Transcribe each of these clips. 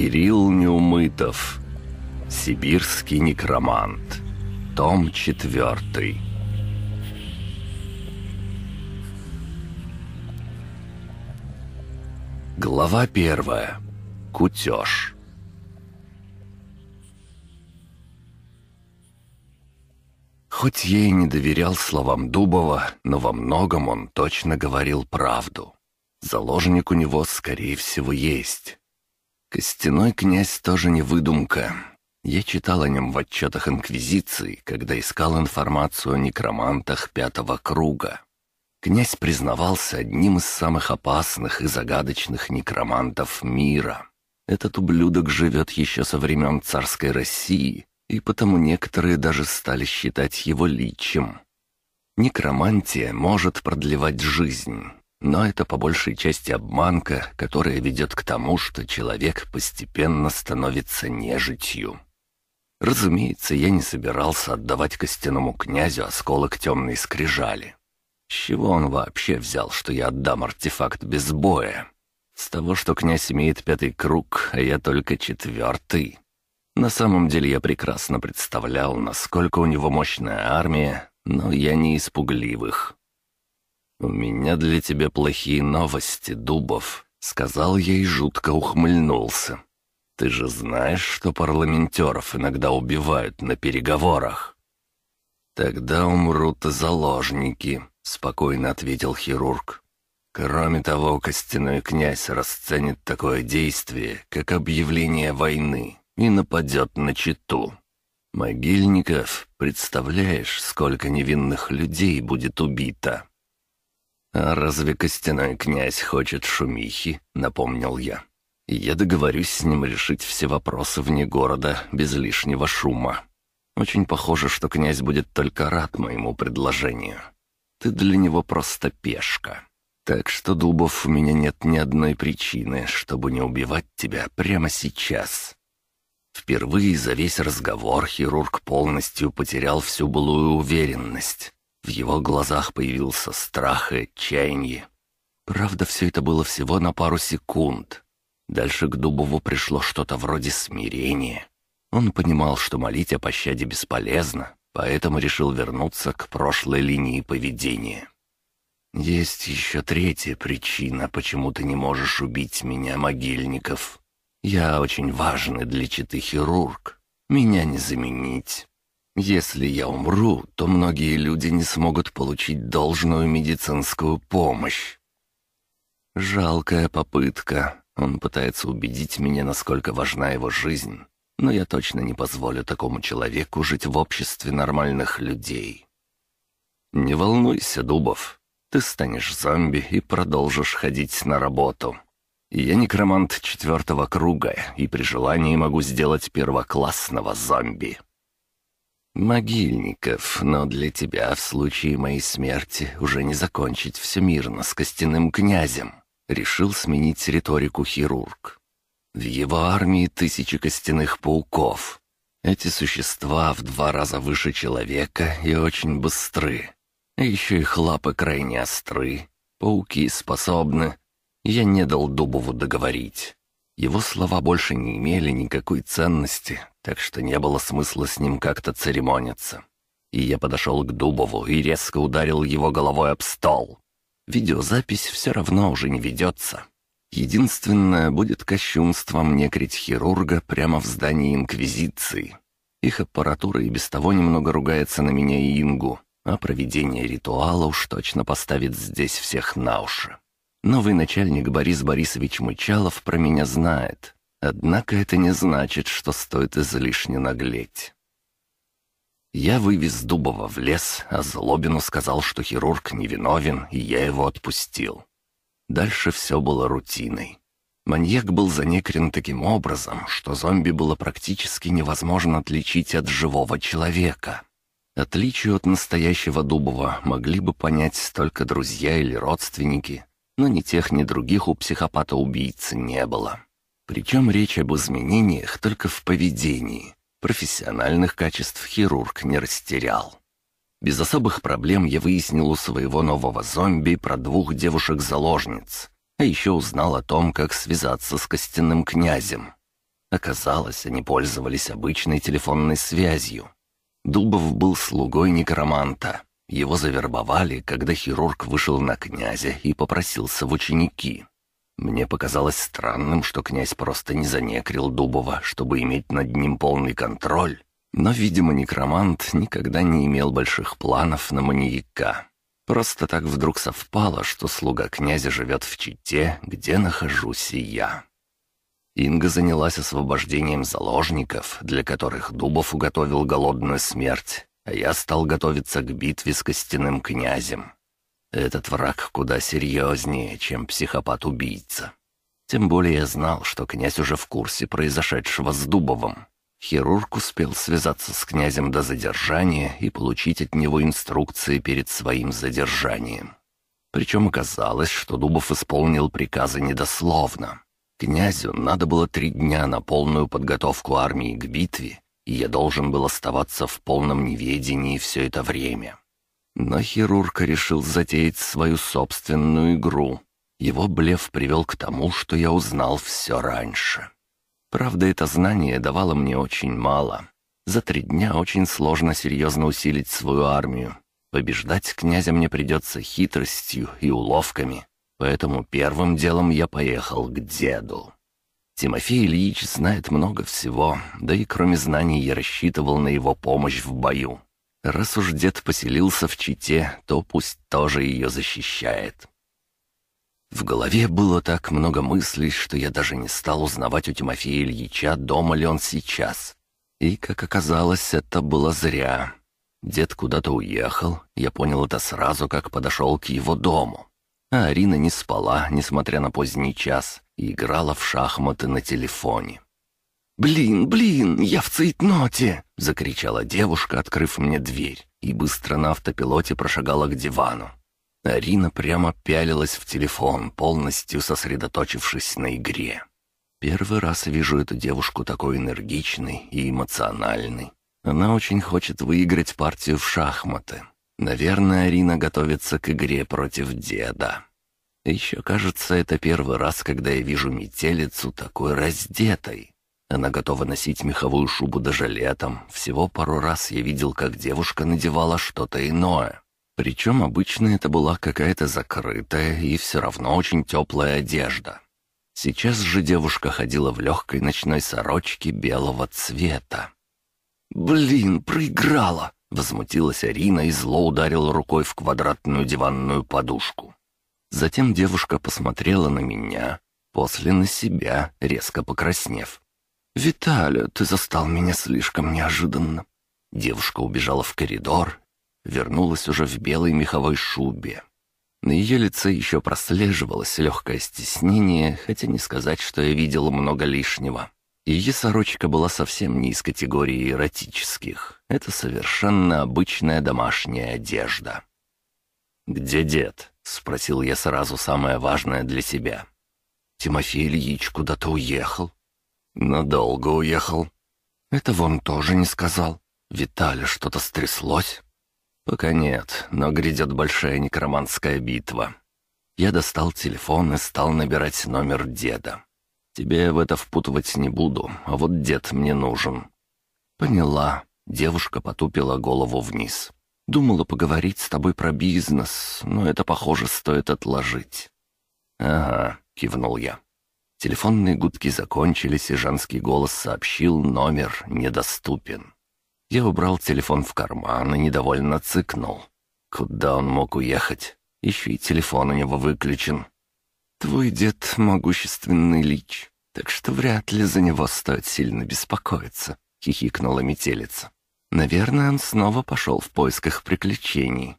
Кирилл Неумытов. Сибирский некромант. Том четвертый. Глава первая. Кутеж. Хоть я и не доверял словам Дубова, но во многом он точно говорил правду. Заложник у него, скорее всего, есть. Костяной князь тоже не выдумка. Я читал о нем в отчетах Инквизиции, когда искал информацию о некромантах пятого круга. Князь признавался одним из самых опасных и загадочных некромантов мира. Этот ублюдок живет еще со времен царской России, и потому некоторые даже стали считать его личем. Некромантия может продлевать жизнь, но это по большей части обманка, которая ведет к тому, что человек постепенно становится нежитью. Разумеется, я не собирался отдавать костяному князю осколок темной скрижали. С чего он вообще взял, что я отдам артефакт без боя? С того, что князь имеет пятый круг, а я только четвертый. На самом деле я прекрасно представлял, насколько у него мощная армия, но я не испугливых. «У меня для тебя плохие новости, Дубов», — сказал я и жутко ухмыльнулся. «Ты же знаешь, что парламентеров иногда убивают на переговорах?» «Тогда умрут и заложники», — спокойно ответил хирург. «Кроме того, костяной князь расценит такое действие, как объявление войны, и нападет на читу. Могильников, представляешь, сколько невинных людей будет убито?» «А разве костяной князь хочет шумихи?» — напомнил я. «Я договорюсь с ним решить все вопросы вне города, без лишнего шума. Очень похоже, что князь будет только рад моему предложению. Ты для него просто пешка. Так что, Дубов, у меня нет ни одной причины, чтобы не убивать тебя прямо сейчас». Впервые за весь разговор хирург полностью потерял всю былую уверенность. В его глазах появился страх и отчаяние. Правда, все это было всего на пару секунд. Дальше к Дубову пришло что-то вроде смирения. Он понимал, что молить о пощаде бесполезно, поэтому решил вернуться к прошлой линии поведения. «Есть еще третья причина, почему ты не можешь убить меня, Могильников. Я очень важный для читы хирург. Меня не заменить. Если я умру, то многие люди не смогут получить должную медицинскую помощь. Жалкая попытка. Он пытается убедить меня, насколько важна его жизнь. Но я точно не позволю такому человеку жить в обществе нормальных людей. Не волнуйся, Дубов. Ты станешь зомби и продолжишь ходить на работу. Я некромант четвертого круга, и при желании могу сделать первоклассного зомби. «Могильников, но для тебя в случае моей смерти уже не закончить все мирно с костяным князем», — решил сменить риторику хирург. «В его армии тысячи костяных пауков. Эти существа в два раза выше человека и очень быстры. А еще их лапы крайне остры. Пауки способны...» Я не дал Дубову договорить. Его слова больше не имели никакой ценности, так что не было смысла с ним как-то церемониться. И я подошел к Дубову и резко ударил его головой об стол. Видеозапись все равно уже не ведется. Единственное, будет кощунством некрить хирурга прямо в здании Инквизиции. Их аппаратура и без того немного ругается на меня и Ингу, а проведение ритуала уж точно поставит здесь всех на уши. Новый начальник Борис Борисович Мычалов про меня знает, Однако это не значит, что стоит излишне наглеть. Я вывез Дубова в лес, а Злобину сказал, что хирург невиновен, и я его отпустил. Дальше все было рутиной. Маньяк был занекрен таким образом, что зомби было практически невозможно отличить от живого человека. Отличие от настоящего Дубова могли бы понять только друзья или родственники, но ни тех, ни других у психопата-убийцы не было. Причем речь об изменениях только в поведении. Профессиональных качеств хирург не растерял. Без особых проблем я выяснил у своего нового зомби про двух девушек-заложниц, а еще узнал о том, как связаться с костяным князем. Оказалось, они пользовались обычной телефонной связью. Дубов был слугой некроманта. Его завербовали, когда хирург вышел на князя и попросился в ученики. Мне показалось странным, что князь просто не занекрил Дубова, чтобы иметь над ним полный контроль. Но, видимо, некромант никогда не имел больших планов на маньяка. Просто так вдруг совпало, что слуга князя живет в Чите, где нахожусь и я. Инга занялась освобождением заложников, для которых Дубов уготовил голодную смерть, а я стал готовиться к битве с костяным князем. Этот враг куда серьезнее, чем психопат-убийца. Тем более я знал, что князь уже в курсе произошедшего с Дубовым. Хирург успел связаться с князем до задержания и получить от него инструкции перед своим задержанием. Причем оказалось, что Дубов исполнил приказы недословно. Князю надо было три дня на полную подготовку армии к битве, и я должен был оставаться в полном неведении все это время. Но хирург решил затеять свою собственную игру. Его блеф привел к тому, что я узнал все раньше. Правда, это знание давало мне очень мало. За три дня очень сложно серьезно усилить свою армию. Побеждать князя мне придется хитростью и уловками, Поэтому первым делом я поехал к деду. Тимофей Ильич знает много всего, да и кроме знаний я рассчитывал на его помощь в бою. Раз уж дед поселился в Чите, то пусть тоже ее защищает. В голове было так много мыслей, что я даже не стал узнавать у Тимофея Ильича, дома ли он сейчас. И, как оказалось, это было зря. Дед куда-то уехал, я понял это сразу, как подошел к его дому. А Арина не спала, несмотря на поздний час, и играла в шахматы на телефоне. «Блин, блин, я в цейтноте!» — закричала девушка, открыв мне дверь, и быстро на автопилоте прошагала к дивану. Арина прямо пялилась в телефон, полностью сосредоточившись на игре. Первый раз вижу эту девушку такой энергичной и эмоциональной. Она очень хочет выиграть партию в шахматы. Наверное, Арина готовится к игре против деда. Еще, кажется, это первый раз, когда я вижу метелицу такой раздетой. Она готова носить меховую шубу даже летом. Всего пару раз я видел, как девушка надевала что-то иное. Причем обычно это была какая-то закрытая и все равно очень теплая одежда. Сейчас же девушка ходила в легкой ночной сорочке белого цвета. «Блин, проиграла!» Возмутилась Арина и зло ударила рукой в квадратную диванную подушку. Затем девушка посмотрела на меня, после на себя, резко покраснев. «Виталя, ты застал меня слишком неожиданно». Девушка убежала в коридор, вернулась уже в белой меховой шубе. На ее лице еще прослеживалось легкое стеснение, хотя не сказать, что я видел много лишнего. Ее сорочка была совсем не из категории эротических. Это совершенно обычная домашняя одежда. «Где дед?» — спросил я сразу самое важное для себя. «Тимофей Ильич куда-то уехал». «Надолго уехал». «Это вон тоже не сказал. Виталя, что-то стряслось?» «Пока нет, но грядет большая некроманская битва». Я достал телефон и стал набирать номер деда. Тебе в это впутывать не буду, а вот дед мне нужен». «Поняла». Девушка потупила голову вниз. «Думала поговорить с тобой про бизнес, но это, похоже, стоит отложить». «Ага», — кивнул я. Телефонные гудки закончились, и женский голос сообщил, номер недоступен. Я убрал телефон в карман и недовольно цыкнул. Куда он мог уехать? Еще и телефон у него выключен. Твой дед — могущественный лич, так что вряд ли за него стоит сильно беспокоиться», — хихикнула метелица. «Наверное, он снова пошел в поисках приключений».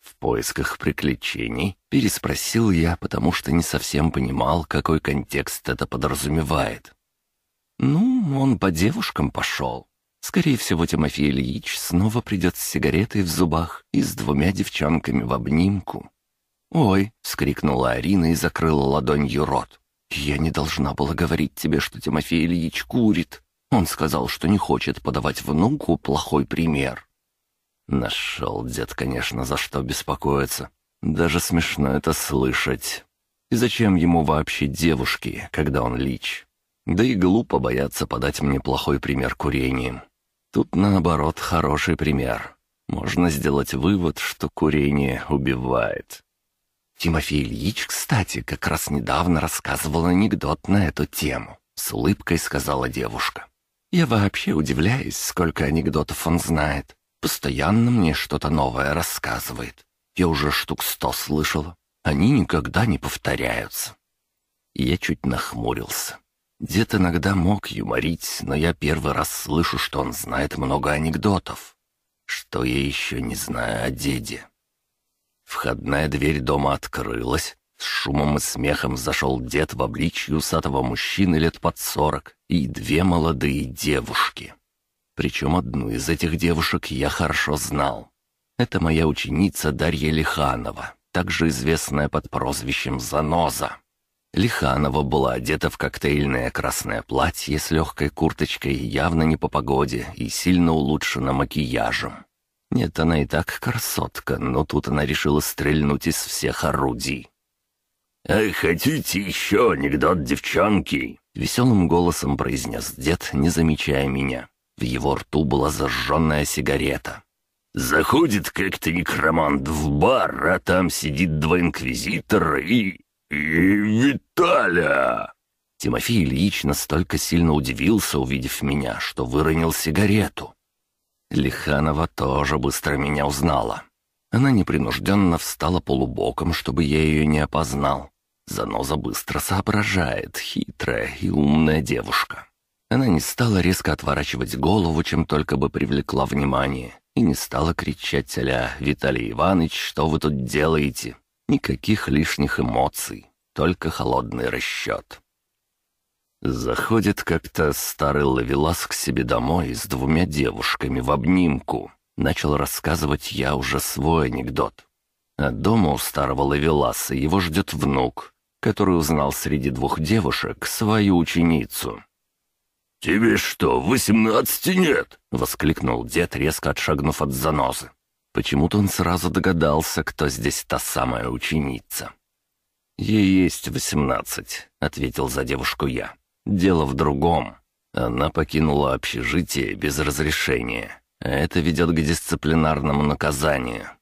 «В поисках приключений?» — переспросил я, потому что не совсем понимал, какой контекст это подразумевает. «Ну, он по девушкам пошел. Скорее всего, Тимофей Ильич снова придет с сигаретой в зубах и с двумя девчонками в обнимку. «Ой!» — вскрикнула Арина и закрыла ладонью рот. «Я не должна была говорить тебе, что Тимофей Ильич курит. Он сказал, что не хочет подавать внуку плохой пример». Нашел дед, конечно, за что беспокоиться. Даже смешно это слышать. И зачем ему вообще девушки, когда он лич? Да и глупо бояться подать мне плохой пример курением. Тут, наоборот, хороший пример. Можно сделать вывод, что курение убивает. Тимофей Ильич, кстати, как раз недавно рассказывал анекдот на эту тему. С улыбкой сказала девушка. Я вообще удивляюсь, сколько анекдотов он знает. Постоянно мне что-то новое рассказывает. Я уже штук сто слышала. Они никогда не повторяются. я чуть нахмурился. Дед иногда мог юморить, но я первый раз слышу, что он знает много анекдотов. Что я еще не знаю о деде? Входная дверь дома открылась. С шумом и смехом зашел дед в обличье усатого мужчины лет под сорок и две молодые девушки. Причем одну из этих девушек я хорошо знал. Это моя ученица Дарья Лиханова, также известная под прозвищем Заноза. Лиханова была одета в коктейльное красное платье с легкой курточкой, явно не по погоде и сильно улучшена макияжем. Нет, она и так красотка, но тут она решила стрельнуть из всех орудий. «А хотите еще анекдот, девчонки?» — веселым голосом произнес дед, не замечая меня. В его рту была зажженная сигарета. «Заходит как-то некромант в бар, а там сидит два инквизитора и... и... Виталя!» Тимофей Ильич настолько сильно удивился, увидев меня, что выронил сигарету. Лиханова тоже быстро меня узнала. Она непринужденно встала полубоком, чтобы я ее не опознал. Заноза быстро соображает, хитрая и умная девушка. Она не стала резко отворачивать голову, чем только бы привлекла внимание, и не стала кричать а «Виталий Иванович, что вы тут делаете?» Никаких лишних эмоций, только холодный расчет. Заходит как-то старый ловелас к себе домой с двумя девушками в обнимку. Начал рассказывать я уже свой анекдот. А дома у старого ловеласа его ждет внук, который узнал среди двух девушек свою ученицу. «Тебе что, восемнадцати нет?» — воскликнул дед, резко отшагнув от занозы. Почему-то он сразу догадался, кто здесь та самая ученица. «Ей есть восемнадцать», — ответил за девушку я. «Дело в другом. Она покинула общежитие без разрешения, а это ведет к дисциплинарному наказанию».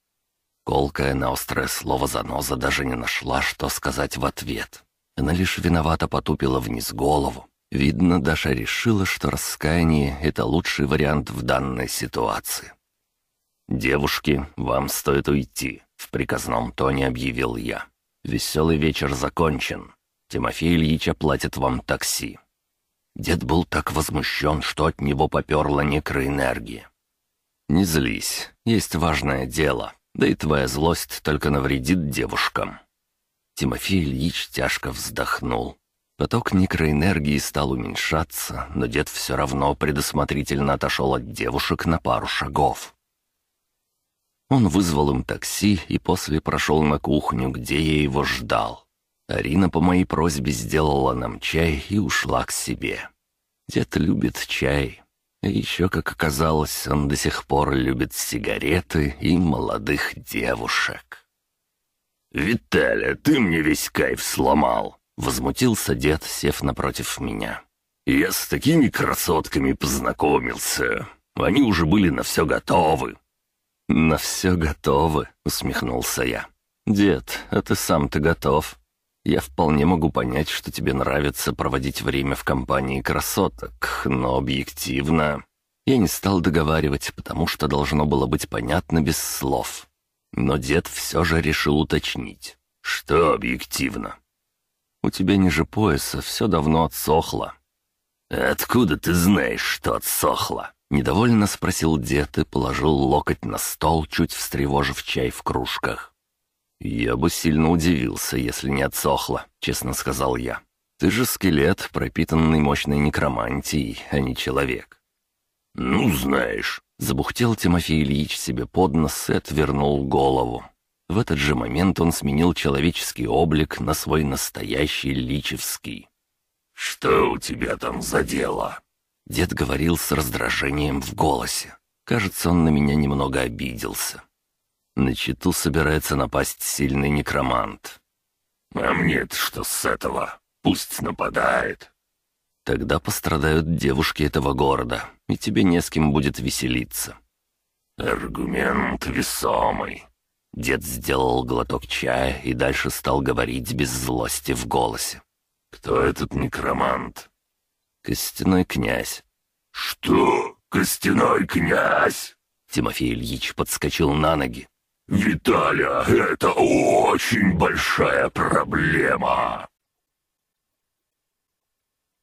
Колкая на острое слово заноза даже не нашла, что сказать в ответ. Она лишь виновато потупила вниз голову, Видно, Даша решила, что раскаяние — это лучший вариант в данной ситуации. «Девушки, вам стоит уйти», — в приказном тоне объявил я. «Веселый вечер закончен. Тимофей Ильич оплатит вам такси». Дед был так возмущен, что от него поперла некроэнергия. «Не злись, есть важное дело, да и твоя злость только навредит девушкам». Тимофей Ильич тяжко вздохнул. Поток некроэнергии стал уменьшаться, но дед все равно предусмотрительно отошел от девушек на пару шагов. Он вызвал им такси и после прошел на кухню, где я его ждал. Арина по моей просьбе сделала нам чай и ушла к себе. Дед любит чай. Еще, как оказалось, он до сих пор любит сигареты и молодых девушек. «Виталя, ты мне весь кайф сломал!» Возмутился дед, сев напротив меня. «Я с такими красотками познакомился. Они уже были на все готовы». «На все готовы», — усмехнулся я. «Дед, а ты сам-то готов? Я вполне могу понять, что тебе нравится проводить время в компании красоток, но объективно...» Я не стал договаривать, потому что должно было быть понятно без слов. Но дед все же решил уточнить. «Что объективно?» У тебя ниже пояса все давно отсохло». «Откуда ты знаешь, что отсохло?» Недовольно спросил дед и положил локоть на стол, чуть встревожив чай в кружках. «Я бы сильно удивился, если не отсохло», — честно сказал я. «Ты же скелет, пропитанный мощной некромантией, а не человек». «Ну, знаешь», — забухтел Тимофей Ильич себе под нос и отвернул голову. В этот же момент он сменил человеческий облик на свой настоящий личевский. «Что у тебя там за дело?» Дед говорил с раздражением в голосе. Кажется, он на меня немного обиделся. На читу собирается напасть сильный некромант. «А мне-то что с этого? Пусть нападает». Тогда пострадают девушки этого города, и тебе не с кем будет веселиться». «Аргумент весомый». Дед сделал глоток чая и дальше стал говорить без злости в голосе. «Кто этот некромант?» «Костяной князь». «Что? Костяной князь?» Тимофей Ильич подскочил на ноги. «Виталя, это очень большая проблема!»